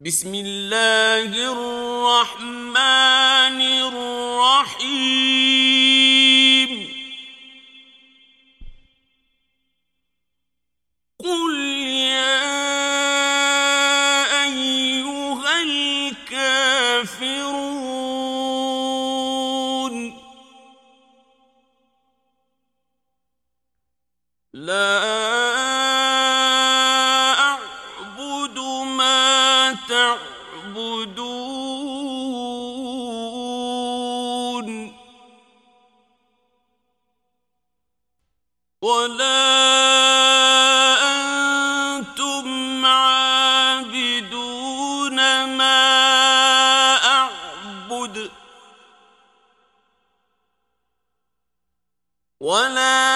بسم اللہ الرحمن الرحیم قل یا ایوہ الكافرون. لا يعبدون. ولا أنتم عابدون ما أعبد. ولا